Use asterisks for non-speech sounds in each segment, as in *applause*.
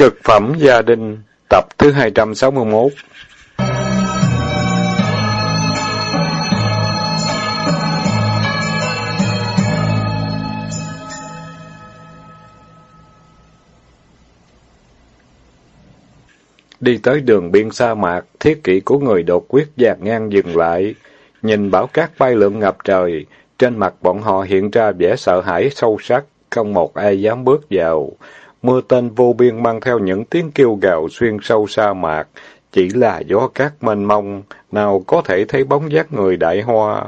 Cực phẩm gia đình, tập thứ 261 Đi tới đường biên sa mạc, thiết kỷ của người đột quyết dạt ngang dừng lại. Nhìn bão cát bay lượn ngập trời, trên mặt bọn họ hiện ra vẻ sợ hãi sâu sắc, không một ai dám bước vào. Mưa tên vô biên mang theo những tiếng kêu gào xuyên sâu sa mạc, chỉ là gió cát mênh mông, nào có thể thấy bóng dáng người đại hoa.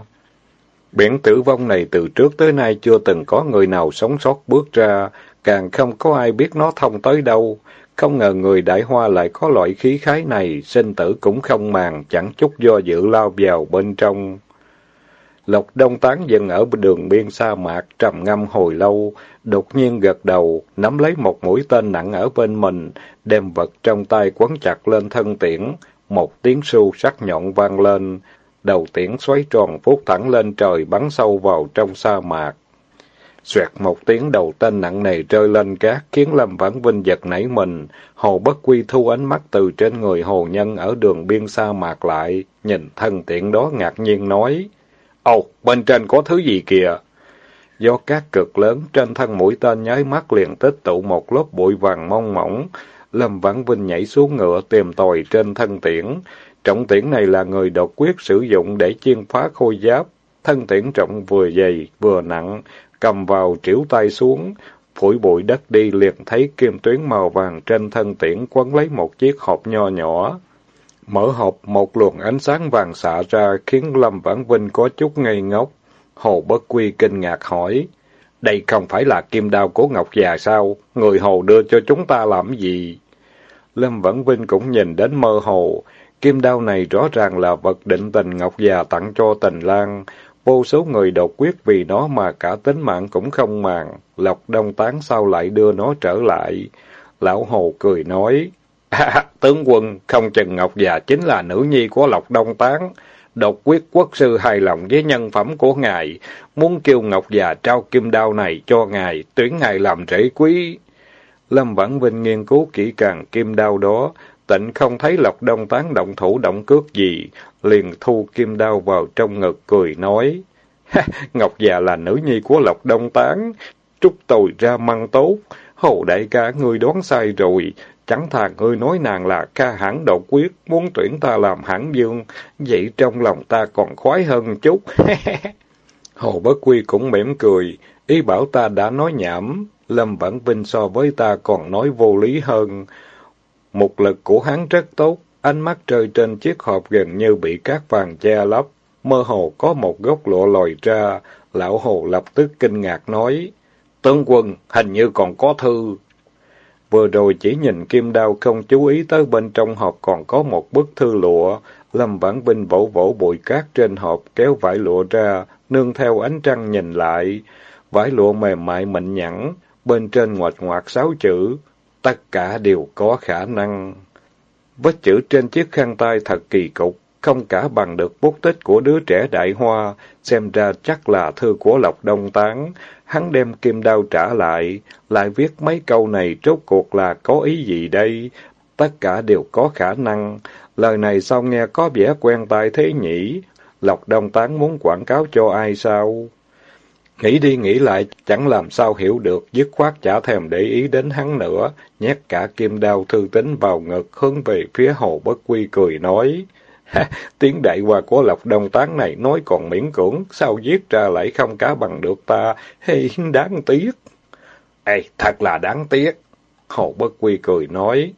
Biển tử vong này từ trước tới nay chưa từng có người nào sống sót bước ra, càng không có ai biết nó thông tới đâu. Không ngờ người đại hoa lại có loại khí khái này, sinh tử cũng không màng, chẳng chút do dự lao vào bên trong. Lộc Đông Tán dừng ở đường biên sa mạc, trầm ngâm hồi lâu, đột nhiên gật đầu, nắm lấy một mũi tên nặng ở bên mình, đem vật trong tay quấn chặt lên thân tiễn. Một tiếng sưu sắc nhọn vang lên, đầu tiễn xoáy tròn phút thẳng lên trời bắn sâu vào trong sa mạc. Xoẹt một tiếng đầu tên nặng nề rơi lên cát, khiến Lâm Vãn Vinh giật nảy mình. Hồ Bất Quy thu ánh mắt từ trên người hồ nhân ở đường biên sa mạc lại, nhìn thân tiện đó ngạc nhiên nói. Ồ, bên trên có thứ gì kìa? Do các cực lớn, trên thân mũi tên nháy mắt liền tích tụ một lớp bụi vàng mong mỏng. Lâm Vãn Vinh nhảy xuống ngựa tìm tòi trên thân tiễn. Trọng tiễn này là người độc quyết sử dụng để chiên phá khôi giáp. Thân tiễn trọng vừa dày, vừa nặng, cầm vào triểu tay xuống, phủi bụi đất đi liền thấy kim tuyến màu vàng trên thân tiễn quấn lấy một chiếc hộp nho nhỏ. Mở hộp, một luồng ánh sáng vàng xạ ra khiến Lâm Vãn Vinh có chút ngây ngốc. Hồ Bất Quy kinh ngạc hỏi, đây không phải là kim đao của Ngọc già sao? Người Hồ đưa cho chúng ta làm gì? Lâm Vãn Vinh cũng nhìn đến mơ hồ. Kim đao này rõ ràng là vật định tình Ngọc già tặng cho tình lang. Vô số người độc quyết vì nó mà cả tính mạng cũng không màng. Lộc Đông Tán sao lại đưa nó trở lại? Lão Hồ cười nói, À, *laughs* tướng quân, không chừng Ngọc già chính là nữ nhi của Lộc Đông Tán. Độc quyết quốc sư hài lòng với nhân phẩm của ngài, muốn kêu Ngọc già trao kim đao này cho ngài, tuyển ngài làm rễ quý. Lâm Vãn Vinh nghiên cứu kỹ càng kim đao đó, tịnh không thấy Lộc Đông Tán động thủ động cước gì, liền thu kim đao vào trong ngực cười nói. *laughs* Ngọc già là nữ nhi của Lộc Đông Tán, chúc tồi ra măng tốt, hồ đại ca ngươi đoán sai rồi, Chẳng thà ngươi nói nàng là ca hãng độc quyết, muốn tuyển ta làm hãng dương, vậy trong lòng ta còn khoái hơn chút. *laughs* Hồ Bất Quy cũng mỉm cười, ý bảo ta đã nói nhảm, Lâm Vãn Vinh so với ta còn nói vô lý hơn. Một lực của hắn rất tốt, ánh mắt rơi trên chiếc hộp gần như bị cát vàng che lấp, mơ hồ có một gốc lụa lòi ra, lão hồ lập tức kinh ngạc nói, Tướng quân, hình như còn có thư. Vừa rồi chỉ nhìn kim đao không chú ý tới bên trong hộp còn có một bức thư lụa. Lâm Vãn Vinh vỗ vỗ bụi cát trên hộp, kéo vải lụa ra, nương theo ánh trăng nhìn lại. Vải lụa mềm mại mịn nhẵn, bên trên ngoạch ngoạc sáu chữ. Tất cả đều có khả năng. Vết chữ trên chiếc khăn tay thật kỳ cục, không cả bằng được bút tích của đứa trẻ đại hoa, xem ra chắc là thư của Lộc Đông Tán. Hắn đem kim đao trả lại, lại viết mấy câu này rốt cuộc là có ý gì đây? Tất cả đều có khả năng. Lời này sao nghe có vẻ quen tai thế nhỉ? Lộc Đông Tán muốn quảng cáo cho ai sao? Nghĩ đi nghĩ lại, chẳng làm sao hiểu được, dứt khoát chả thèm để ý đến hắn nữa, nhét cả kim đao thư tính vào ngực hướng về phía hồ bất quy cười nói. *laughs* tiếng đại hoa của Lộc Đông Tán này nói còn miễn cưỡng, sao giết ra lại không cả bằng được ta, hay đáng tiếc. Ê, thật là đáng tiếc. Hồ Bất Quy cười nói,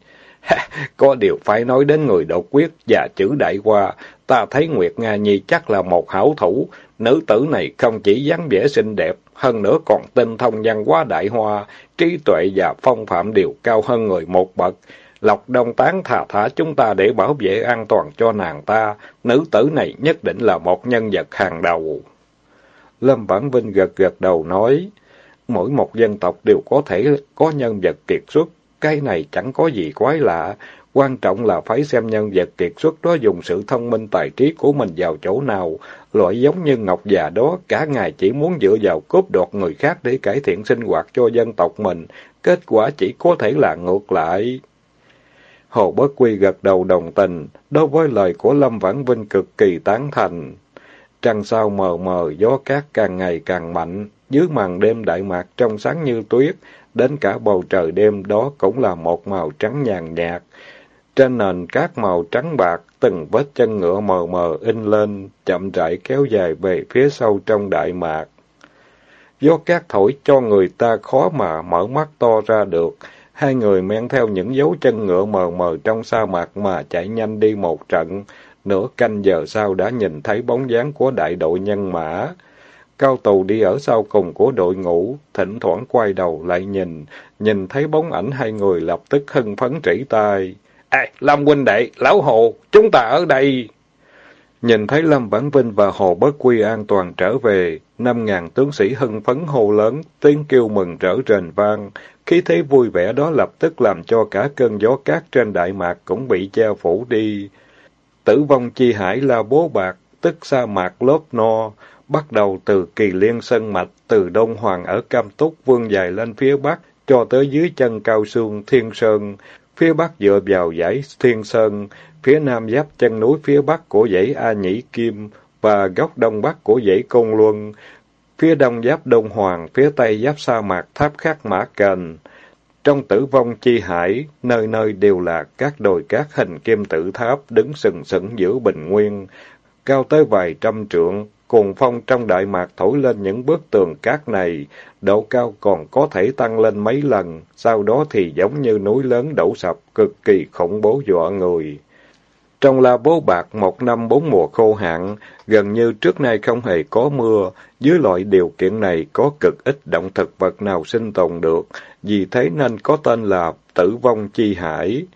*laughs* có điều phải nói đến người độc quyết và chữ đại hoa, ta thấy Nguyệt Nga Nhi chắc là một hảo thủ, nữ tử này không chỉ dáng vẻ xinh đẹp, hơn nữa còn tinh thông văn hóa đại hoa, trí tuệ và phong phạm đều cao hơn người một bậc. Lộc Đông Tán thà thả chúng ta để bảo vệ an toàn cho nàng ta, nữ tử này nhất định là một nhân vật hàng đầu. Lâm bản Vinh gật gật đầu nói, mỗi một dân tộc đều có thể có nhân vật kiệt xuất, cái này chẳng có gì quái lạ. Quan trọng là phải xem nhân vật kiệt xuất đó dùng sự thông minh tài trí của mình vào chỗ nào. Loại giống như Ngọc già đó, cả ngày chỉ muốn dựa vào cướp đoạt người khác để cải thiện sinh hoạt cho dân tộc mình. Kết quả chỉ có thể là ngược lại. Hồ Bất Quy gật đầu đồng tình, đối với lời của Lâm Vãn Vinh cực kỳ tán thành. Trăng sao mờ mờ, gió cát càng ngày càng mạnh, dưới màn đêm đại mạc trong sáng như tuyết, đến cả bầu trời đêm đó cũng là một màu trắng nhàn nhạt. Trên nền cát màu trắng bạc, từng vết chân ngựa mờ mờ in lên, chậm rãi kéo dài về phía sâu trong đại mạc. Gió cát thổi cho người ta khó mà mở mắt to ra được. Hai người men theo những dấu chân ngựa mờ mờ trong sa mạc mà chạy nhanh đi một trận. Nửa canh giờ sau đã nhìn thấy bóng dáng của đại đội nhân mã. Cao tù đi ở sau cùng của đội ngũ, thỉnh thoảng quay đầu lại nhìn, nhìn thấy bóng ảnh hai người lập tức hưng phấn trĩ tai. Ê, Lâm huynh đệ, lão Hồ, chúng ta ở đây. Nhìn thấy Lâm Vãn Vinh và Hồ Bất Quy an toàn trở về, năm ngàn tướng sĩ hưng phấn hô lớn, tiếng kêu mừng rỡ rền vang. Khí thế vui vẻ đó lập tức làm cho cả cơn gió cát trên Đại Mạc cũng bị che phủ đi. Tử vong chi hải là bố bạc, tức sa mạc lốp no, bắt đầu từ kỳ liên sân mạch, từ Đông Hoàng ở Cam Túc vươn dài lên phía Bắc, cho tới dưới chân cao xương Thiên Sơn, phía Bắc dựa vào dãy Thiên Sơn, phía Nam giáp chân núi phía Bắc của dãy A Nhĩ Kim và góc Đông Bắc của dãy Côn Luân, phía Đông giáp Đông Hoàng, phía Tây giáp sa mạc Tháp Khắc Mã Cần. Trong tử vong chi hải, nơi nơi đều là các đồi cát hình kim tự tháp đứng sừng sững giữa bình nguyên, cao tới vài trăm trượng, cuồng phong trong đại mạc thổi lên những bức tường cát này, độ cao còn có thể tăng lên mấy lần, sau đó thì giống như núi lớn đổ sập, cực kỳ khủng bố dọa người. Trong la bố bạc một năm bốn mùa khô hạn, gần như trước nay không hề có mưa, dưới loại điều kiện này có cực ít động thực vật nào sinh tồn được, vì thế nên có tên là tử vong chi hải.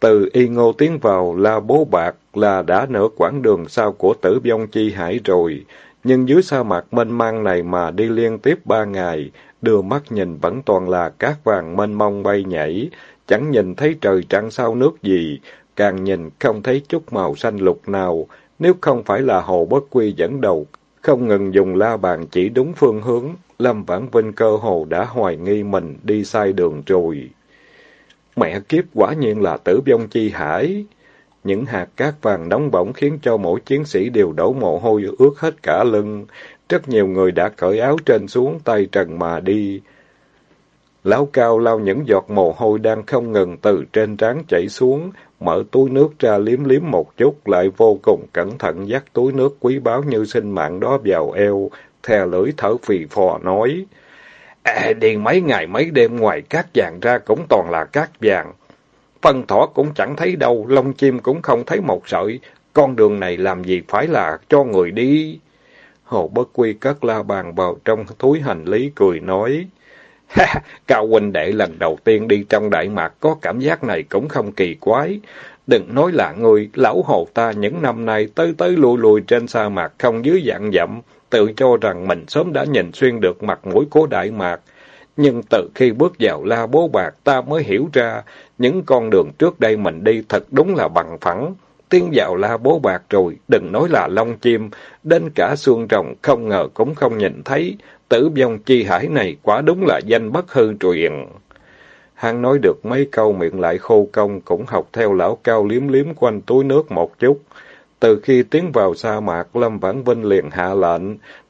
Từ y ngô tiến vào la bố bạc là đã nửa quãng đường sau của tử vong chi hải rồi, nhưng dưới sa mạc mênh mang này mà đi liên tiếp ba ngày, đưa mắt nhìn vẫn toàn là cát vàng mênh mông bay nhảy, chẳng nhìn thấy trời trăng sao nước gì, càng nhìn không thấy chút màu xanh lục nào, nếu không phải là Hồ Bất Quy dẫn đầu, không ngừng dùng la bàn chỉ đúng phương hướng, Lâm Vãn Vinh cơ hồ đã hoài nghi mình đi sai đường rồi. Mẹ kiếp quả nhiên là tử vong chi hải. Những hạt cát vàng nóng bỏng khiến cho mỗi chiến sĩ đều đổ mồ hôi ướt hết cả lưng. Rất nhiều người đã cởi áo trên xuống tay trần mà đi. Lão cao lau những giọt mồ hôi đang không ngừng từ trên trán chảy xuống, mở túi nước ra liếm liếm một chút, lại vô cùng cẩn thận dắt túi nước quý báu như sinh mạng đó vào eo, thè lưỡi thở phì phò nói. À, đi mấy ngày mấy đêm ngoài cát vàng ra cũng toàn là cát vàng. Phân thỏ cũng chẳng thấy đâu, lông chim cũng không thấy một sợi. Con đường này làm gì phải là cho người đi. Hồ Bất Quy cất la bàn vào trong túi hành lý cười nói. Ha, *laughs* Cao huynh đệ lần đầu tiên đi trong Đại Mạc có cảm giác này cũng không kỳ quái. Đừng nói là người, lão hồ ta những năm nay tới tới lùi lùi trên sa mạc không dưới dạng dặm, tự cho rằng mình sớm đã nhìn xuyên được mặt mũi của Đại Mạc. Nhưng từ khi bước vào la bố bạc ta mới hiểu ra, những con đường trước đây mình đi thật đúng là bằng phẳng. Tiến vào la bố bạc rồi, đừng nói là lông chim, đến cả xương rồng không ngờ cũng không nhìn thấy. Tử vong chi hải này quả đúng là danh bất hư truyền. Hắn nói được mấy câu miệng lại khô công, cũng học theo lão cao liếm liếm quanh túi nước một chút. Từ khi tiến vào sa mạc, Lâm Vãn Vinh liền hạ lệnh,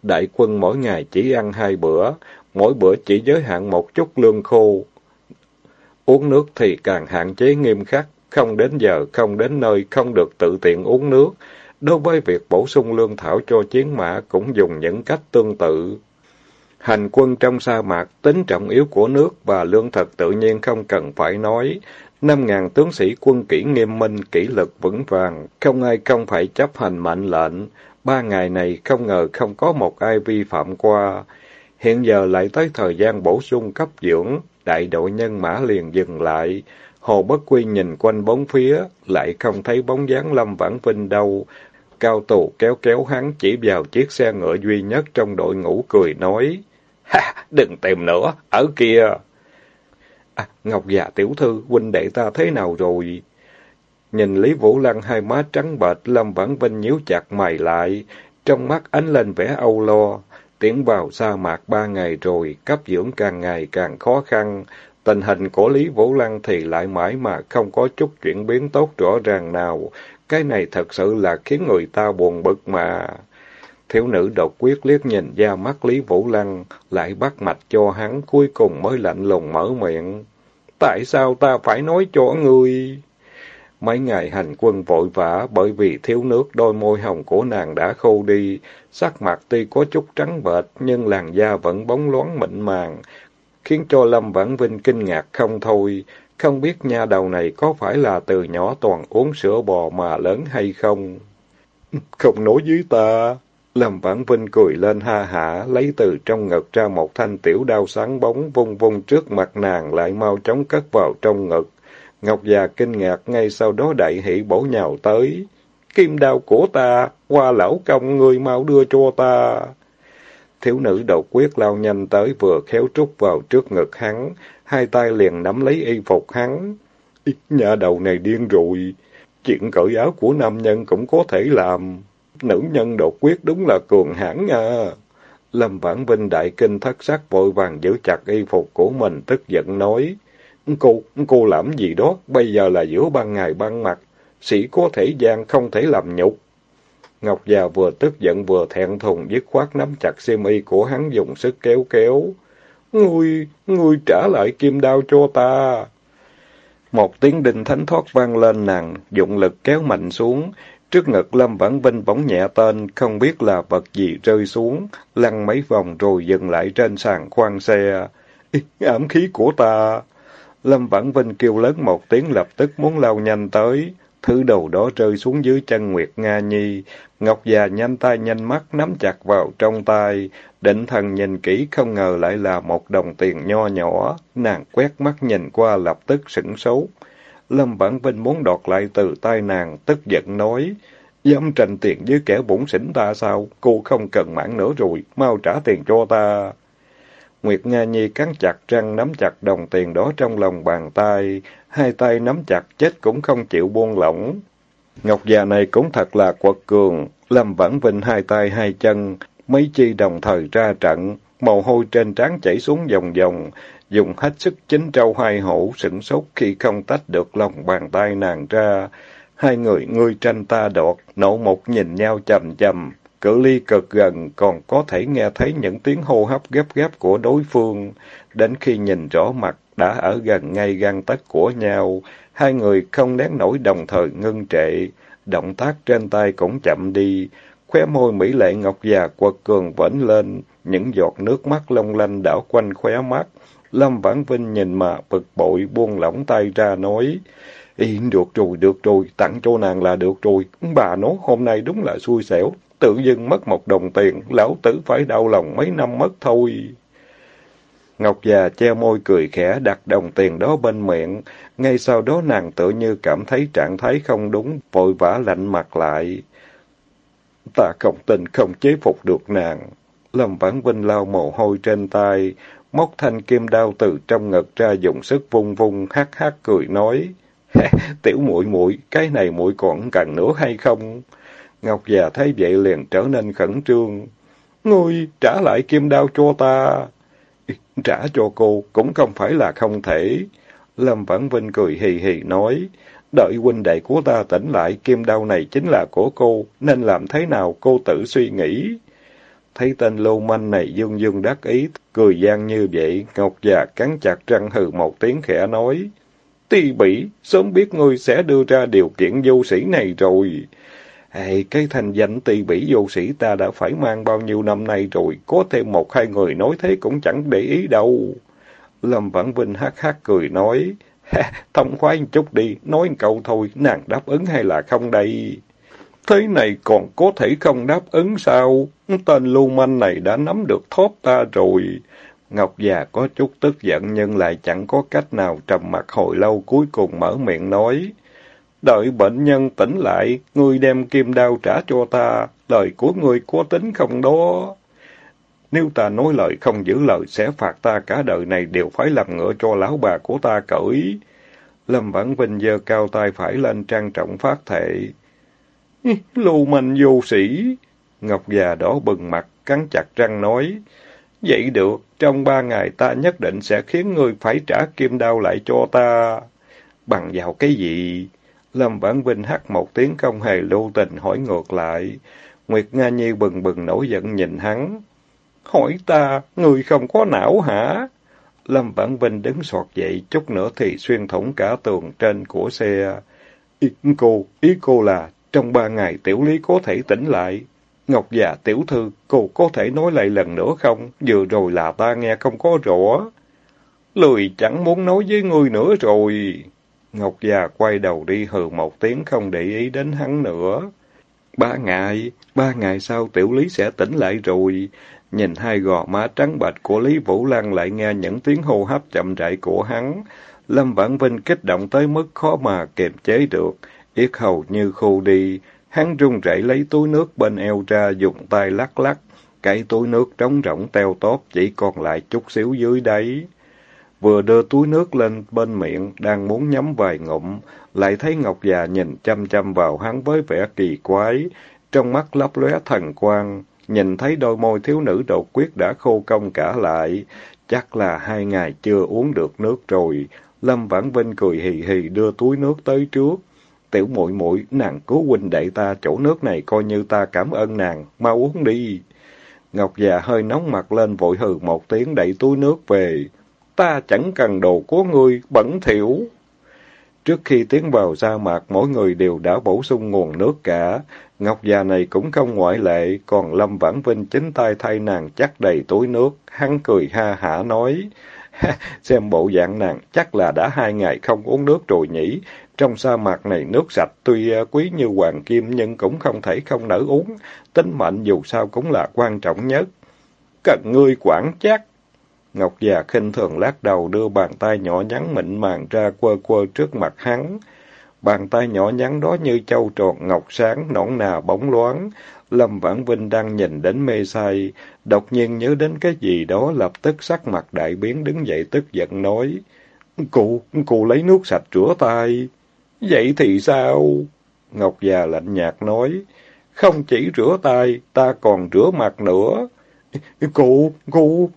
đại quân mỗi ngày chỉ ăn hai bữa, mỗi bữa chỉ giới hạn một chút lương khô. Uống nước thì càng hạn chế nghiêm khắc, không đến giờ, không đến nơi, không được tự tiện uống nước. Đối với việc bổ sung lương thảo cho chiến mã cũng dùng những cách tương tự. Hành quân trong sa mạc, tính trọng yếu của nước và lương thực tự nhiên không cần phải nói. Năm ngàn tướng sĩ quân kỹ nghiêm minh, kỷ lực vững vàng, không ai không phải chấp hành mệnh lệnh. Ba ngày này không ngờ không có một ai vi phạm qua. Hiện giờ lại tới thời gian bổ sung cấp dưỡng, đại đội nhân mã liền dừng lại. Hồ Bất Quy nhìn quanh bốn phía, lại không thấy bóng dáng Lâm Vãn Vinh đâu. Cao tù kéo kéo hắn chỉ vào chiếc xe ngựa duy nhất trong đội ngũ cười nói. Ha, đừng tìm nữa, ở kia. À, Ngọc già tiểu thư, huynh đệ ta thế nào rồi? Nhìn Lý Vũ Lăng hai má trắng bệch, Lâm Vãn Vinh nhíu chặt mày lại, trong mắt ánh lên vẻ âu lo. Tiến vào sa mạc ba ngày rồi, cấp dưỡng càng ngày càng khó khăn. Tình hình của Lý Vũ Lăng thì lại mãi mà không có chút chuyển biến tốt rõ ràng nào. Cái này thật sự là khiến người ta buồn bực mà. Thiếu nữ độc quyết liếc nhìn ra mắt Lý Vũ Lăng, lại bắt mạch cho hắn, cuối cùng mới lạnh lùng mở miệng. Tại sao ta phải nói cho ngươi? Mấy ngày hành quân vội vã, bởi vì thiếu nước đôi môi hồng của nàng đã khô đi, sắc mặt tuy có chút trắng bệch, nhưng làn da vẫn bóng loáng mịn màng, khiến cho Lâm Vãn Vinh kinh ngạc không thôi. Không biết nha đầu này có phải là từ nhỏ toàn uống sữa bò mà lớn hay không? *laughs* Không nói với ta. Lâm Vãn Vinh cười lên ha hả, lấy từ trong ngực ra một thanh tiểu đao sáng bóng vung vung trước mặt nàng lại mau chóng cất vào trong ngực. Ngọc già kinh ngạc ngay sau đó đại hỷ bổ nhào tới. Kim đao của ta, qua lão công người mau đưa cho ta. Thiếu nữ đầu quyết lao nhanh tới vừa khéo trúc vào trước ngực hắn, hai tay liền nắm lấy y phục hắn. Nhà đầu này điên rồi, chuyện cởi áo của nam nhân cũng có thể làm. Nữ nhân đột quyết đúng là cường hãn à. Lâm Vãn Vinh đại kinh thất sắc vội vàng giữ chặt y phục của mình tức giận nói. Cô, cô làm gì đó, bây giờ là giữa ban ngày ban mặt, sĩ có thể gian không thể làm nhục. Ngọc già vừa tức giận vừa thẹn thùng dứt khoát nắm chặt xiêm y của hắn dùng sức kéo kéo. Ngươi, ngươi trả lại kim đao cho ta. Một tiếng đinh thánh thoát vang lên nàng, dụng lực kéo mạnh xuống. Trước ngực Lâm Vãn Vinh bỗng nhẹ tên, không biết là vật gì rơi xuống, lăn mấy vòng rồi dừng lại trên sàn khoang xe. Ảm khí của ta! Lâm Vãn Vinh kêu lớn một tiếng lập tức muốn lao nhanh tới. Thứ đầu đó rơi xuống dưới chân Nguyệt Nga Nhi. Ngọc già nhanh tay nhanh mắt nắm chặt vào trong tay. Định thần nhìn kỹ không ngờ lại là một đồng tiền nho nhỏ. Nàng quét mắt nhìn qua lập tức sửng sốt. Lâm Vãn Vinh muốn đoạt lại từ tay nàng, tức giận nói. Dám tranh tiền với kẻ bổn xỉn ta sao? Cô không cần mãn nữa rồi, mau trả tiền cho ta. Nguyệt Nga Nhi cắn chặt răng nắm chặt đồng tiền đó trong lòng bàn tay, hai tay nắm chặt chết cũng không chịu buông lỏng. Ngọc già này cũng thật là quật cường, Lâm Vãn Vinh hai tay hai chân, mấy chi đồng thời ra trận, mồ hôi trên trán chảy xuống dòng dòng, dùng hết sức chính trâu hai hổ sửng sốt khi không tách được lòng bàn tay nàng ra. Hai người ngươi tranh ta đoạt, nổ một nhìn nhau chầm chầm, Cự ly cực gần còn có thể nghe thấy những tiếng hô hấp gấp gáp của đối phương. Đến khi nhìn rõ mặt đã ở gần ngay gan tấc của nhau, hai người không nén nổi đồng thời ngưng trệ. Động tác trên tay cũng chậm đi. Khóe môi Mỹ lệ ngọc già quật cường vẫn lên, những giọt nước mắt long lanh đảo quanh khóe mắt. Lâm Vãn Vinh nhìn mà bực bội buông lỏng tay ra nói. "Yên được rồi, được rồi, tặng cho nàng là được rồi. Bà nói hôm nay đúng là xui xẻo, tự dưng mất một đồng tiền, lão tử phải đau lòng mấy năm mất thôi. Ngọc già che môi cười khẽ đặt đồng tiền đó bên miệng, ngay sau đó nàng tự như cảm thấy trạng thái không đúng, vội vã lạnh mặt lại. Ta không tin không chế phục được nàng. Lâm Vãn Vinh lau mồ hôi trên tay, móc thanh kim đao từ trong ngực ra dùng sức vung vung hắc hắc cười nói: "Tiểu muội muội, cái này muội còn cần nữa hay không?" Ngọc già thấy vậy liền trở nên khẩn trương. Ngươi trả lại kim đao cho ta. Trả cho cô cũng không phải là không thể. Lâm Vãn Vinh cười hì hì nói. Đợi huynh đệ của ta tỉnh lại, kim đao này chính là của cô, nên làm thế nào cô tự suy nghĩ. Thấy tên lưu manh này dương dương đắc ý, cười gian như vậy, Ngọc già cắn chặt răng hừ một tiếng khẽ nói. Ti bỉ, sớm biết ngươi sẽ đưa ra điều kiện vô sĩ này rồi. Ê, cái thành danh tỳ bỉ vô sĩ ta đã phải mang bao nhiêu năm nay rồi, có thêm một hai người nói thế cũng chẳng để ý đâu. Lâm Vãn Vinh hát hát cười nói, *laughs* thông khoái chút đi, nói câu thôi, nàng đáp ứng hay là không đây? Thế này còn có thể không đáp ứng sao? Tên lưu manh này đã nắm được thóp ta rồi. Ngọc già có chút tức giận nhưng lại chẳng có cách nào trầm mặt hồi lâu cuối cùng mở miệng nói. Đợi bệnh nhân tỉnh lại, ngươi đem kim đao trả cho ta, lời của ngươi có tính không đó? Nếu ta nói lời không giữ lời sẽ phạt ta cả đời này đều phải làm ngựa cho lão bà của ta cởi. Lâm Vãn Vinh giơ cao tay phải lên trang trọng phát thệ. *laughs* Lưu manh vô sĩ. Ngọc già đỏ bừng mặt, cắn chặt răng nói. Vậy được, trong ba ngày ta nhất định sẽ khiến ngươi phải trả kim đao lại cho ta. Bằng vào cái gì? Lâm Vãn Vinh hắt một tiếng không hề lưu tình hỏi ngược lại. Nguyệt Nga Nhi bừng bừng nổi giận nhìn hắn. Hỏi ta, người không có não hả? Lâm Vãn Vinh đứng sọt dậy, chút nữa thì xuyên thủng cả tường trên của xe. Ý cô, ý cô là, trong ba ngày tiểu lý có thể tỉnh lại. Ngọc già tiểu thư, cô có thể nói lại lần nữa không? Vừa rồi là ta nghe không có rõ. Lười chẳng muốn nói với ngươi nữa rồi. Ngọc già quay đầu đi hừ một tiếng không để ý đến hắn nữa. Ba ngày, ba ngày sau tiểu lý sẽ tỉnh lại rồi. Nhìn hai gò má trắng bạch của Lý Vũ Lăng lại nghe những tiếng hô hấp chậm rãi của hắn. Lâm Vãn Vinh kích động tới mức khó mà kiềm chế được, yết hầu như khô đi. Hắn run rẩy lấy túi nước bên eo ra dùng tay lắc lắc. Cái túi nước trống rỗng teo tóp chỉ còn lại chút xíu dưới đáy. Vừa đưa túi nước lên bên miệng, đang muốn nhắm vài ngụm, lại thấy Ngọc già nhìn chăm chăm vào hắn với vẻ kỳ quái, trong mắt lấp lóe thần quang, nhìn thấy đôi môi thiếu nữ đột quyết đã khô cong cả lại, chắc là hai ngày chưa uống được nước rồi. Lâm Vãn Vinh cười hì hì đưa túi nước tới trước. Tiểu muội muội nàng cứu huynh đệ ta chỗ nước này coi như ta cảm ơn nàng, mau uống đi. Ngọc già hơi nóng mặt lên vội hừ một tiếng đẩy túi nước về ta chẳng cần đồ của ngươi, bẩn thỉu. Trước khi tiến vào sa mạc, mỗi người đều đã bổ sung nguồn nước cả. Ngọc già này cũng không ngoại lệ, còn Lâm Vãn Vinh chính tay thay nàng chắc đầy túi nước. Hắn cười ha hả nói, *laughs* xem bộ dạng nàng chắc là đã hai ngày không uống nước rồi nhỉ. Trong sa mạc này nước sạch tuy à, quý như hoàng kim nhưng cũng không thể không nỡ uống. Tính mệnh dù sao cũng là quan trọng nhất. Cần ngươi quản chắc. Ngọc già khinh thường lát đầu đưa bàn tay nhỏ nhắn mịn màng ra quơ quơ trước mặt hắn. Bàn tay nhỏ nhắn đó như châu tròn ngọc sáng, nõn nà bóng loáng. Lâm Vãn Vinh đang nhìn đến mê say, đột nhiên nhớ đến cái gì đó lập tức sắc mặt đại biến đứng dậy tức giận nói. Cụ, cụ lấy nước sạch rửa tay. Vậy thì sao? Ngọc già lạnh nhạt nói. Không chỉ rửa tay, ta còn rửa mặt nữa. Cụ, cụ,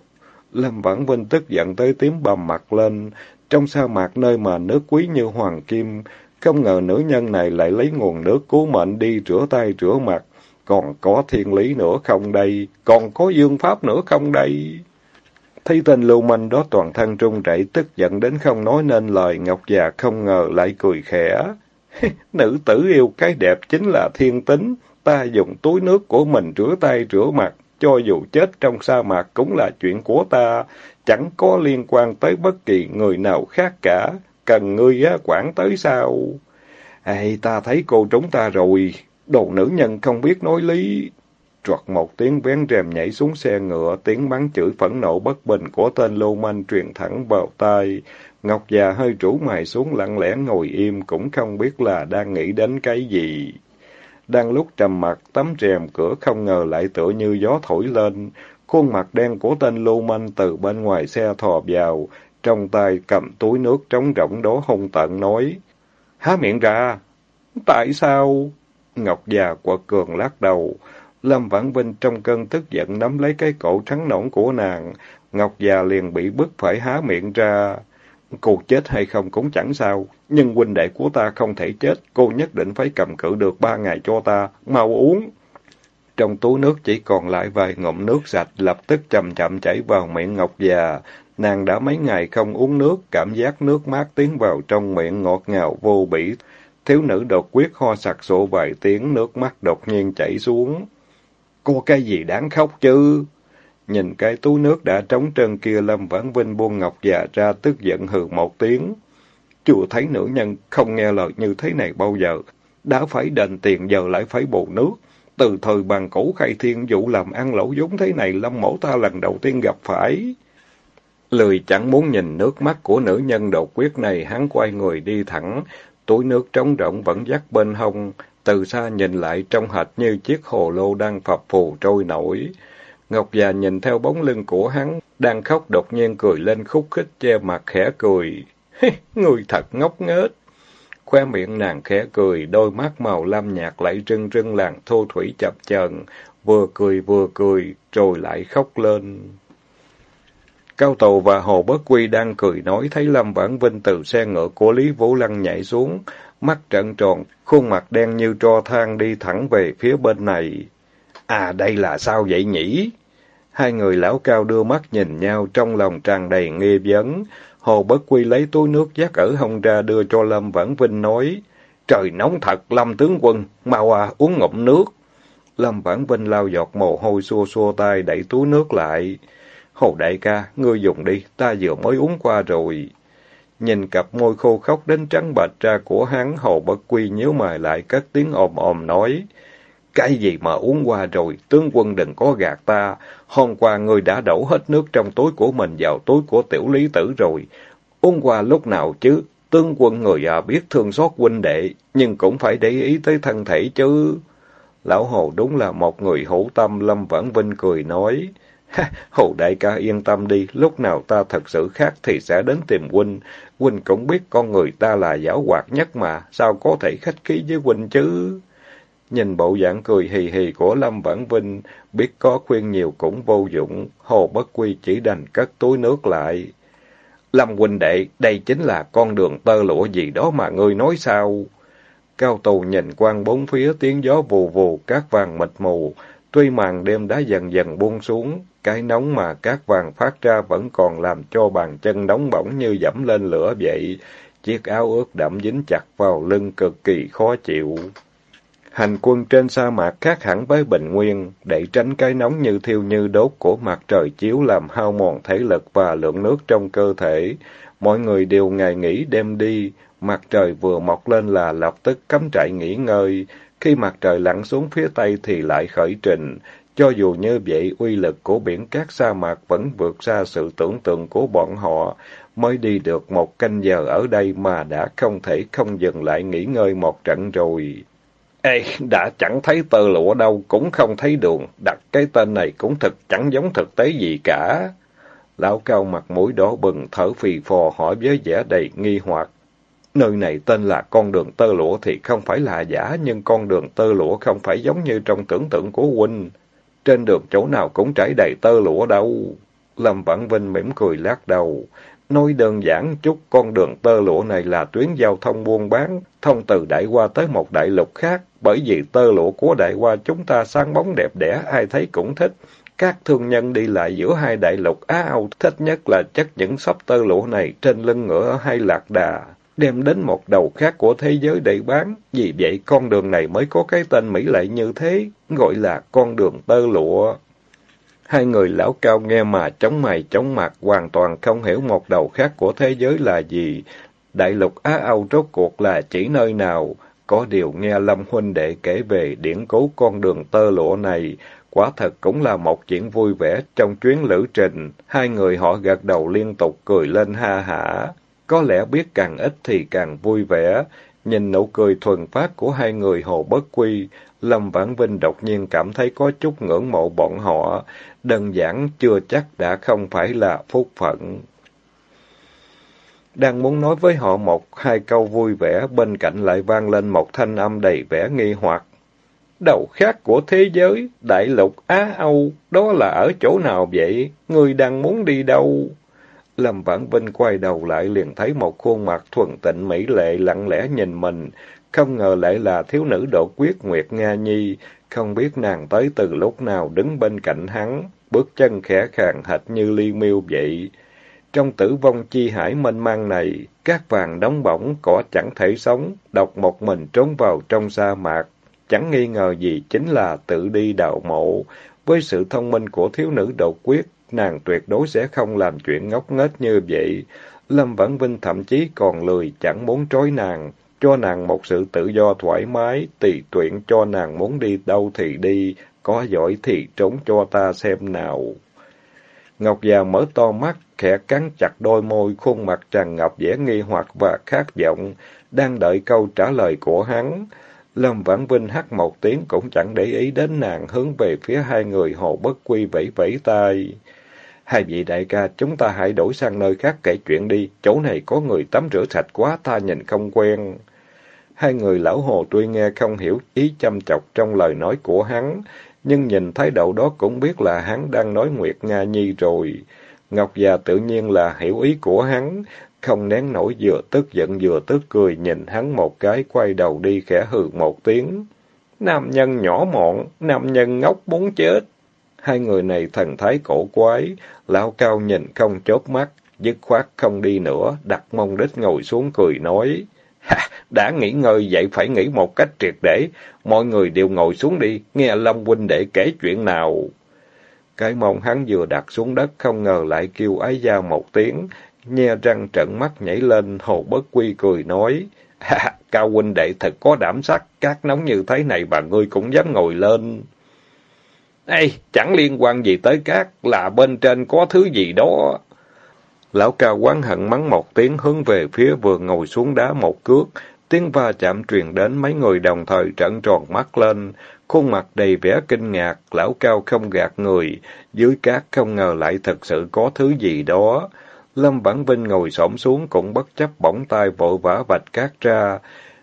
Lâm Vãn Vinh tức giận tới tím bầm mặt lên. Trong sa mạc nơi mà nước quý như hoàng kim, không ngờ nữ nhân này lại lấy nguồn nước cứu mệnh đi rửa tay rửa mặt. Còn có thiên lý nữa không đây? Còn có dương pháp nữa không đây? Thấy tên lưu manh đó toàn thân trung rẩy tức giận đến không nói nên lời, Ngọc già không ngờ lại cười khẽ. *laughs* Nữ tử yêu cái đẹp chính là thiên tính, ta dùng túi nước của mình rửa tay rửa mặt, cho dù chết trong sa mạc cũng là chuyện của ta, chẳng có liên quan tới bất kỳ người nào khác cả, cần ngươi á, quản tới sao? Ê, ta thấy cô trúng ta rồi, đồ nữ nhân không biết nói lý. Troạt một tiếng vén rèm nhảy xuống xe ngựa, tiếng bắn chửi phẫn nộ bất bình của tên lưu manh truyền thẳng vào tai. Ngọc già hơi rủ mày xuống lặng lẽ ngồi im, cũng không biết là đang nghĩ đến cái gì. Đang lúc trầm mặt, tấm rèm cửa không ngờ lại tựa như gió thổi lên. Khuôn mặt đen của tên lưu manh từ bên ngoài xe thò vào, trong tay cầm túi nước trống rỗng đó hung tận nói. Há miệng ra! Tại sao? Ngọc già quật cường lắc đầu. Lâm Vãn Vinh trong cơn tức giận nắm lấy cái cổ trắng nõn của nàng. Ngọc già liền bị bức phải há miệng ra. Cô chết hay không cũng chẳng sao, nhưng huynh đệ của ta không thể chết, cô nhất định phải cầm cự được ba ngày cho ta, mau uống. Trong túi nước chỉ còn lại vài ngụm nước sạch, lập tức chậm chậm chảy vào miệng Ngọc già. Nàng đã mấy ngày không uống nước, cảm giác nước mát tiến vào trong miệng ngọt ngào vô bỉ. Thiếu nữ đột quyết ho sặc sộ vài tiếng, nước mắt đột nhiên chảy xuống. Cô cái gì đáng khóc chứ? Nhìn cái túi nước đã trống trơn kia, Lâm Vãn Vinh buông ngọc già ra tức giận hừ một tiếng. Chưa thấy nữ nhân không nghe lời như thế này bao giờ. Đã phải đền tiền giờ lại phải bù nước. Từ thời bàn cổ khai thiên vụ làm ăn lỗ vốn thế này, Lâm mẫu ta lần đầu tiên gặp phải. Lười chẳng muốn nhìn nước mắt của nữ nhân đột quyết này, hắn quay người đi thẳng. Túi nước trống rỗng vẫn dắt bên hông. Từ xa nhìn lại trông hệt như chiếc hồ lô đang phập phù trôi nổi. Ngọc già nhìn theo bóng lưng của hắn, đang khóc đột nhiên cười lên khúc khích che mặt khẽ cười. Người thật ngốc nghếch. Khoe miệng nàng khẽ cười, đôi mắt màu lam nhạt lại rưng rưng làng thô thủy chập chờn, vừa cười vừa cười, rồi lại khóc lên. Cao Tàu và Hồ Bất Quy đang cười nói thấy Lâm Vãn Vinh từ xe ngựa của Lý Vũ Lăng nhảy xuống, mắt trợn tròn, khuôn mặt đen như tro than đi thẳng về phía bên này. À, đây là sao vậy nhỉ? Hai người lão cao đưa mắt nhìn nhau trong lòng tràn đầy nghi vấn. Hồ Bất Quy lấy túi nước giác ở hông ra đưa cho Lâm Vãn Vinh nói. Trời nóng thật, Lâm tướng quân, mau à, uống ngụm nước. Lâm Vãn Vinh lao giọt mồ hôi xua xua tay đẩy túi nước lại. Hồ đại ca, ngươi dùng đi, ta vừa mới uống qua rồi. Nhìn cặp môi khô khóc đến trắng bệch ra của hắn, Hồ Bất Quy nhíu mày lại cất tiếng ồm ồm nói. Cái gì mà uống qua rồi, tướng quân đừng có gạt ta. Hôm qua ngươi đã đổ hết nước trong túi của mình vào túi của tiểu lý tử rồi. Uống qua lúc nào chứ? Tướng quân người à biết thương xót huynh đệ, nhưng cũng phải để ý tới thân thể chứ. Lão Hồ đúng là một người hữu tâm, Lâm Vãn Vinh cười nói. *laughs* Hồ đại ca yên tâm đi, lúc nào ta thật sự khác thì sẽ đến tìm huynh. Huynh cũng biết con người ta là giáo hoạt nhất mà, sao có thể khách khí với huynh chứ? Nhìn bộ dạng cười hì hì của Lâm Vãn Vinh, biết có khuyên nhiều cũng vô dụng, Hồ Bất Quy chỉ đành cất túi nước lại. Lâm huynh đệ, đây chính là con đường tơ lụa gì đó mà ngươi nói sao? Cao tù nhìn quang bốn phía tiếng gió vù vù, cát vàng mịt mù. Tuy màn đêm đã dần dần buông xuống, cái nóng mà cát vàng phát ra vẫn còn làm cho bàn chân nóng bỏng như dẫm lên lửa vậy. Chiếc áo ướt đậm dính chặt vào lưng cực kỳ khó chịu. Hành quân trên sa mạc khác hẳn với bình nguyên, để tránh cái nóng như thiêu như đốt của mặt trời chiếu làm hao mòn thể lực và lượng nước trong cơ thể. Mọi người đều ngày nghỉ đêm đi, mặt trời vừa mọc lên là lập tức cắm trại nghỉ ngơi, khi mặt trời lặn xuống phía tây thì lại khởi trình. Cho dù như vậy, uy lực của biển cát sa mạc vẫn vượt xa sự tưởng tượng của bọn họ, mới đi được một canh giờ ở đây mà đã không thể không dừng lại nghỉ ngơi một trận rồi. Ê, đã chẳng thấy tơ lụa đâu, cũng không thấy đường, đặt cái tên này cũng thực chẳng giống thực tế gì cả. Lão cao mặt mũi đỏ bừng, thở phì phò hỏi với vẻ đầy nghi hoặc. Nơi này tên là con đường tơ lụa thì không phải là giả, nhưng con đường tơ lụa không phải giống như trong tưởng tượng của huynh. Trên đường chỗ nào cũng trải đầy tơ lụa đâu. Lâm Vãn Vinh mỉm cười lắc đầu. Nói đơn giản chút, con đường tơ lụa này là tuyến giao thông buôn bán, thông từ đại qua tới một đại lục khác. Bởi vì tơ lụa của đại qua chúng ta sáng bóng đẹp đẽ, ai thấy cũng thích. Các thương nhân đi lại giữa hai đại lục Á Âu thích nhất là chất những sắp tơ lụa này trên lưng ngựa hay lạc đà, đem đến một đầu khác của thế giới để bán. Vì vậy con đường này mới có cái tên mỹ lệ như thế, gọi là con đường tơ lụa. Hai người lão cao nghe mà chống mày chống mặt, hoàn toàn không hiểu một đầu khác của thế giới là gì. Đại lục Á Âu rốt cuộc là chỉ nơi nào? Có điều nghe Lâm Huynh đệ kể về điển cố con đường tơ lụa này, quả thật cũng là một chuyện vui vẻ trong chuyến lữ trình. Hai người họ gật đầu liên tục cười lên ha hả. Có lẽ biết càng ít thì càng vui vẻ. Nhìn nụ cười thuần phát của hai người hồ bất quy, Lâm Vãn Vinh đột nhiên cảm thấy có chút ngưỡng mộ bọn họ. Đơn giản chưa chắc đã không phải là phúc phận. Đang muốn nói với họ một hai câu vui vẻ, bên cạnh lại vang lên một thanh âm đầy vẻ nghi hoặc. Đầu khác của thế giới, đại lục Á Âu, đó là ở chỗ nào vậy? Người đang muốn đi đâu? Lâm Vãn Vinh quay đầu lại liền thấy một khuôn mặt thuần tịnh mỹ lệ lặng lẽ nhìn mình. Không ngờ lại là thiếu nữ độ quyết Nguyệt Nga Nhi, không biết nàng tới từ lúc nào đứng bên cạnh hắn, bước chân khẽ khàng hệt như ly miêu vậy. Trong tử vong chi hải mênh mang này, các vàng đóng bỏng, cỏ chẳng thể sống, độc một mình trốn vào trong sa mạc. Chẳng nghi ngờ gì chính là tự đi đạo mộ. Với sự thông minh của thiếu nữ độc quyết, nàng tuyệt đối sẽ không làm chuyện ngốc nghếch như vậy. Lâm Vãn Vinh thậm chí còn lười chẳng muốn trói nàng, cho nàng một sự tự do thoải mái, tùy tuyển cho nàng muốn đi đâu thì đi, có giỏi thì trốn cho ta xem nào. Ngọc già mở to mắt, khẽ cắn chặt đôi môi, khuôn mặt tràn ngập vẻ nghi hoặc và khát vọng, đang đợi câu trả lời của hắn. Lâm Vãn Vinh hắt một tiếng cũng chẳng để ý đến nàng hướng về phía hai người hồ bất quy vẫy vẫy tay. Hai vị đại ca, chúng ta hãy đổi sang nơi khác kể chuyện đi, chỗ này có người tắm rửa sạch quá ta nhìn không quen. Hai người lão hồ tuy nghe không hiểu ý chăm chọc trong lời nói của hắn, nhưng nhìn thái độ đó cũng biết là hắn đang nói Nguyệt Nga Nhi rồi. Ngọc già tự nhiên là hiểu ý của hắn, không nén nổi vừa tức giận vừa tức cười nhìn hắn một cái quay đầu đi khẽ hừ một tiếng. Nam nhân nhỏ mọn, nam nhân ngốc muốn chết. Hai người này thần thái cổ quái, lão cao nhìn không chớp mắt, dứt khoát không đi nữa, đặt mông đít ngồi xuống cười nói. Ha, đã nghỉ ngơi vậy phải nghỉ một cách triệt để, mọi người đều ngồi xuống đi, nghe Long huynh để kể chuyện nào. Cái mông hắn vừa đặt xuống đất không ngờ lại kêu ái gia một tiếng, nhe răng trận mắt nhảy lên, hồ bất quy cười nói. Ha, cao huynh đệ thật có đảm sắc, các nóng như thế này bà ngươi cũng dám ngồi lên. Ê, chẳng liên quan gì tới các, là bên trên có thứ gì đó. Lão cao quán hận mắng một tiếng hướng về phía vừa ngồi xuống đá một cước, tiếng va chạm truyền đến mấy người đồng thời trợn tròn mắt lên, khuôn mặt đầy vẻ kinh ngạc, lão cao không gạt người, dưới cát không ngờ lại thật sự có thứ gì đó. Lâm Vãn Vinh ngồi xổm xuống cũng bất chấp bỗng tay vội vã vạch cát ra.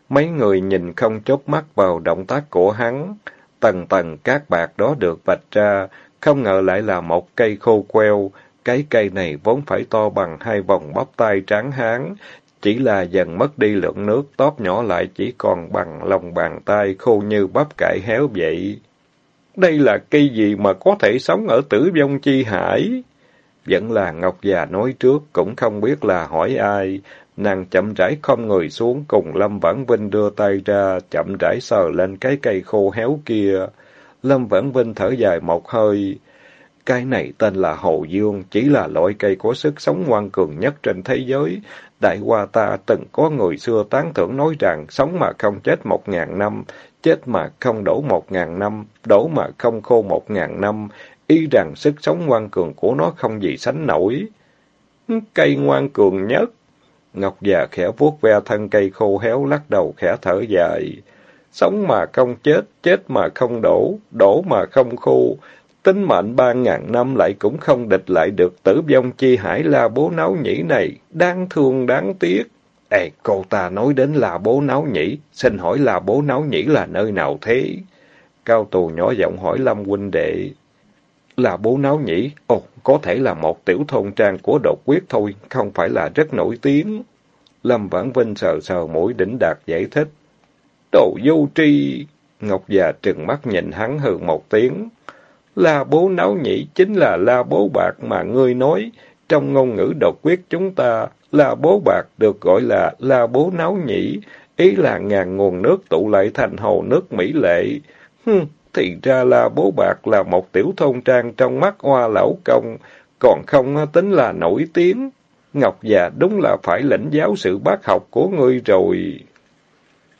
Mấy người nhìn không chớp mắt vào động tác của hắn. Tầng tầng cát bạc đó được vạch ra, không ngờ lại là một cây khô queo. Cái cây này vốn phải to bằng hai vòng bắp tay trắng hán, chỉ là dần mất đi lượng nước, tóp nhỏ lại chỉ còn bằng lòng bàn tay khô như bắp cải héo vậy. Đây là cây gì mà có thể sống ở tử vong chi hải? Vẫn là Ngọc già nói trước, cũng không biết là hỏi ai. Nàng chậm rãi không người xuống, cùng Lâm Vãn Vinh đưa tay ra, chậm rãi sờ lên cái cây khô héo kia. Lâm Vãn Vinh thở dài một hơi. Cái này tên là Hồ Dương, chỉ là loại cây có sức sống ngoan cường nhất trên thế giới. Đại qua ta từng có người xưa tán thưởng nói rằng sống mà không chết một ngàn năm, chết mà không đổ một ngàn năm, đổ mà không khô một ngàn năm, ý rằng sức sống ngoan cường của nó không gì sánh nổi. Cây ngoan cường nhất. Ngọc già khẽ vuốt ve thân cây khô héo lắc đầu khẽ thở dài. Sống mà không chết, chết mà không đổ, đổ mà không khô. Tính mệnh ba ngàn năm lại cũng không địch lại được tử vong chi hải la bố náo nhĩ này. Đáng thương đáng tiếc. Ê, cô ta nói đến là bố náo nhĩ. Xin hỏi là bố náo nhĩ là nơi nào thế? Cao tù nhỏ giọng hỏi Lâm huynh đệ. Là bố náo nhĩ? Ồ, có thể là một tiểu thôn trang của độc quyết thôi, không phải là rất nổi tiếng. Lâm Vãn Vinh sờ sờ mũi đỉnh đạt giải thích. Đồ vô tri! Ngọc già trừng mắt nhìn hắn hừ một tiếng. La bố náo nhĩ chính là la bố bạc mà ngươi nói. Trong ngôn ngữ độc quyết chúng ta, la bố bạc được gọi là la bố náo nhĩ. Ý là ngàn nguồn nước tụ lại thành hồ nước mỹ lệ. Hừm, thì ra là bố bạc là một tiểu thôn trang trong mắt hoa lão công, còn không tính là nổi tiếng. Ngọc già đúng là phải lĩnh giáo sự bác học của ngươi rồi.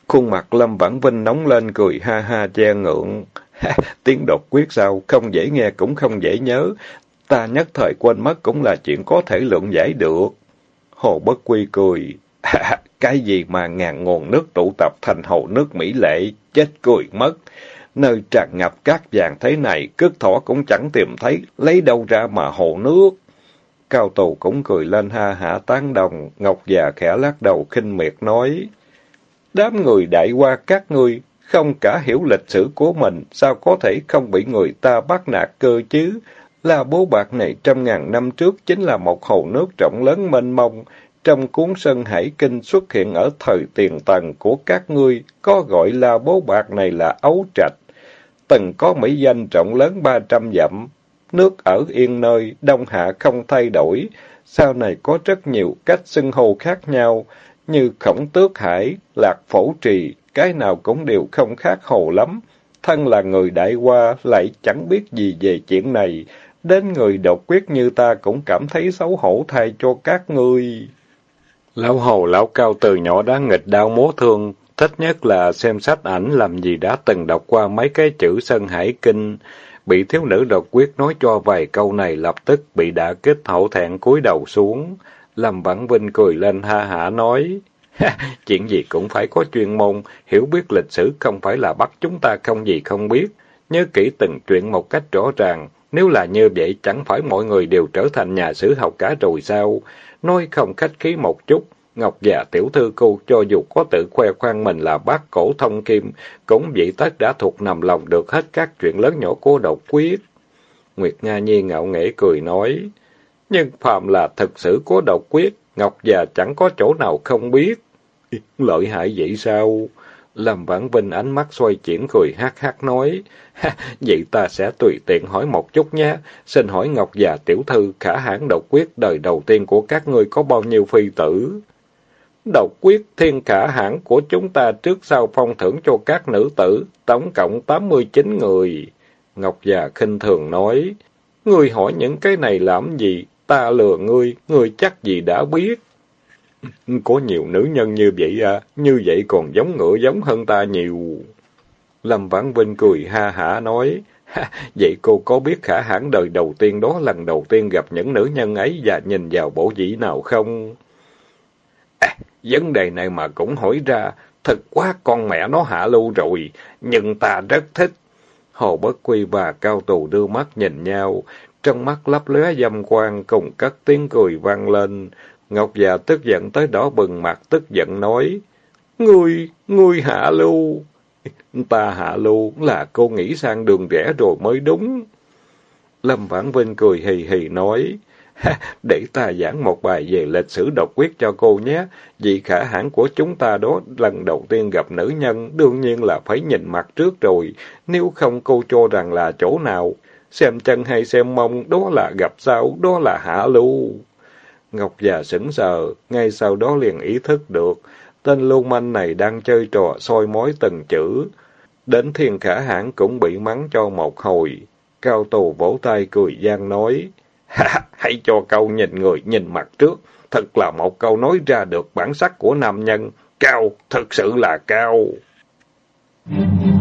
Khuôn mặt Lâm Vãn Vinh nóng lên cười ha ha che ngượng. Tiếng đột quyết sao, không dễ nghe cũng không dễ nhớ. Ta nhất thời quên mất cũng là chuyện có thể lượng giải được. Hồ Bất Quy cười. cái gì mà ngàn nguồn nước tụ tập thành hồ nước mỹ lệ, chết cười mất. Nơi tràn ngập cát vàng thế này, cước thỏ cũng chẳng tìm thấy, lấy đâu ra mà hồ nước. Cao tù cũng cười lên ha hả tán đồng, Ngọc già khẽ lắc đầu khinh miệt nói. Đám người đại qua các ngươi, không cả hiểu lịch sử của mình, sao có thể không bị người ta bắt nạt cơ chứ? Là bố bạc này trăm ngàn năm trước chính là một hồ nước rộng lớn mênh mông. Trong cuốn Sơn Hải Kinh xuất hiện ở thời tiền tần của các ngươi, có gọi là bố bạc này là ấu trạch từng có mỹ danh trọng lớn ba trăm dặm. Nước ở yên nơi, đông hạ không thay đổi. Sau này có rất nhiều cách xưng hô khác nhau, như khổng tước hải, lạc phổ trì, cái nào cũng đều không khác hồ lắm. Thân là người đại qua, lại chẳng biết gì về chuyện này. Đến người độc quyết như ta cũng cảm thấy xấu hổ thay cho các ngươi. Lão hồ lão cao từ nhỏ đã nghịch đau múa thương, Thích nhất là xem sách ảnh làm gì đã từng đọc qua mấy cái chữ Sơn Hải Kinh. Bị thiếu nữ độc quyết nói cho vài câu này lập tức bị đã kích hậu thẹn cúi đầu xuống. Lâm Vãn Vinh cười lên ha hả nói, Chuyện gì cũng phải có chuyên môn, hiểu biết lịch sử không phải là bắt chúng ta không gì không biết. Nhớ kỹ từng chuyện một cách rõ ràng, nếu là như vậy chẳng phải mọi người đều trở thành nhà sử học cả rồi sao? Nói không khách khí một chút, Ngọc già tiểu thư cô cho dù có tự khoe khoang mình là bác cổ thông kim, cũng vị tất đã thuộc nằm lòng được hết các chuyện lớn nhỏ cô độc quyết. Nguyệt Nga Nhi ngạo nghễ cười nói, nhưng phàm là thực sự có độc quyết, Ngọc già chẳng có chỗ nào không biết. Lợi hại vậy sao? Lâm Vãn Vinh ánh mắt xoay chuyển cười hát hát nói, *laughs* vậy ta sẽ tùy tiện hỏi một chút nhé. Xin hỏi Ngọc và tiểu thư khả hãn độc quyết đời đầu tiên của các ngươi có bao nhiêu phi tử? Độc quyết thiên khả hãn của chúng ta trước sau phong thưởng cho các nữ tử, tổng cộng 89 người. Ngọc già khinh thường nói, ngươi hỏi những cái này làm gì? Ta lừa ngươi, ngươi chắc gì đã biết. *laughs* Có nhiều nữ nhân như vậy à, như vậy còn giống ngựa giống hơn ta nhiều. Lâm Vãn Vinh cười ha hả nói, vậy cô có biết khả hãn đời đầu tiên đó lần đầu tiên gặp những nữ nhân ấy và nhìn vào bộ dĩ nào không? À, vấn đề này mà cũng hỏi ra, thật quá con mẹ nó hạ lưu rồi, nhưng ta rất thích. Hồ Bất Quy và Cao Tù đưa mắt nhìn nhau, trong mắt lấp lóe dâm quan cùng các tiếng cười vang lên. Ngọc già tức giận tới đỏ bừng mặt tức giận nói, Ngươi, ngươi hạ lưu. *laughs* Ta hạ lưu là cô nghĩ sang đường rẽ rồi mới đúng. Lâm Vãn Vinh cười hì hì nói, *laughs* để ta giảng một bài về lịch sử độc quyết cho cô nhé. vị khả hãn của chúng ta đó lần đầu tiên gặp nữ nhân, đương nhiên là phải nhìn mặt trước rồi. Nếu không cô cho rằng là chỗ nào, xem chân hay xem mông, đó là gặp sao, đó là hạ lưu. Ngọc già sững sờ, ngay sau đó liền ý thức được, tên lưu manh này đang chơi trò soi mối từng chữ. Đến thiên khả hãn cũng bị mắng cho một hồi. Cao tù vỗ tay cười gian nói, Ha, hãy cho câu nhìn người nhìn mặt trước. Thật là một câu nói ra được bản sắc của nam nhân. Cao, thật sự là cao. Mm-hmm.